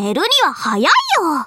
寝るには早いよ。